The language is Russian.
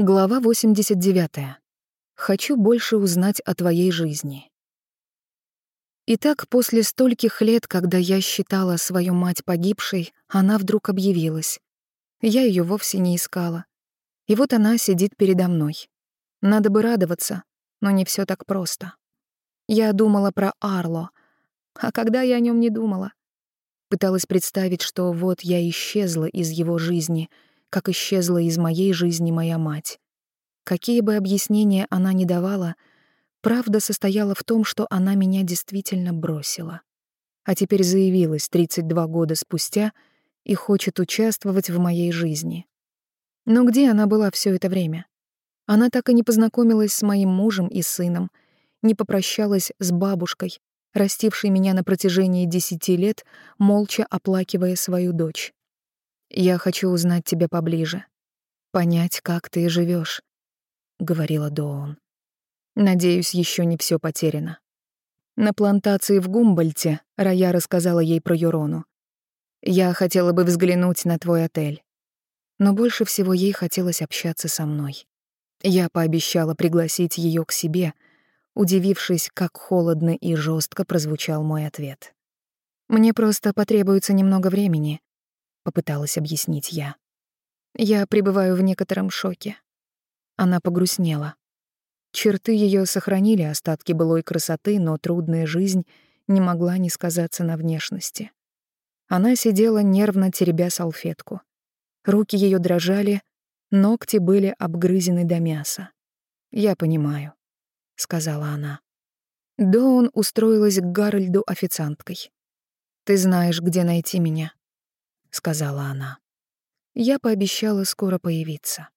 Глава 89. Хочу больше узнать о твоей жизни. Итак, после стольких лет, когда я считала свою мать погибшей, она вдруг объявилась. Я ее вовсе не искала. И вот она сидит передо мной. Надо бы радоваться, но не все так просто. Я думала про Арло, а когда я о нем не думала? Пыталась представить, что вот я исчезла из его жизни — как исчезла из моей жизни моя мать. Какие бы объяснения она ни давала, правда состояла в том, что она меня действительно бросила. А теперь заявилась 32 года спустя и хочет участвовать в моей жизни. Но где она была все это время? Она так и не познакомилась с моим мужем и сыном, не попрощалась с бабушкой, растившей меня на протяжении десяти лет, молча оплакивая свою дочь. Я хочу узнать тебя поближе, понять, как ты живешь, говорила Доун. Надеюсь, еще не все потеряно. На плантации в Гумбольте Рая рассказала ей про Юрону. Я хотела бы взглянуть на твой отель. Но больше всего ей хотелось общаться со мной. Я пообещала пригласить ее к себе, удивившись, как холодно и жестко прозвучал мой ответ. Мне просто потребуется немного времени, попыталась объяснить я. Я пребываю в некотором шоке. Она погрустнела. Черты ее сохранили остатки былой красоты, но трудная жизнь не могла не сказаться на внешности. Она сидела нервно теребя салфетку. Руки ее дрожали, ногти были обгрызены до мяса. «Я понимаю», — сказала она. Доун устроилась к Гарольду официанткой. «Ты знаешь, где найти меня. — сказала она. Я пообещала скоро появиться.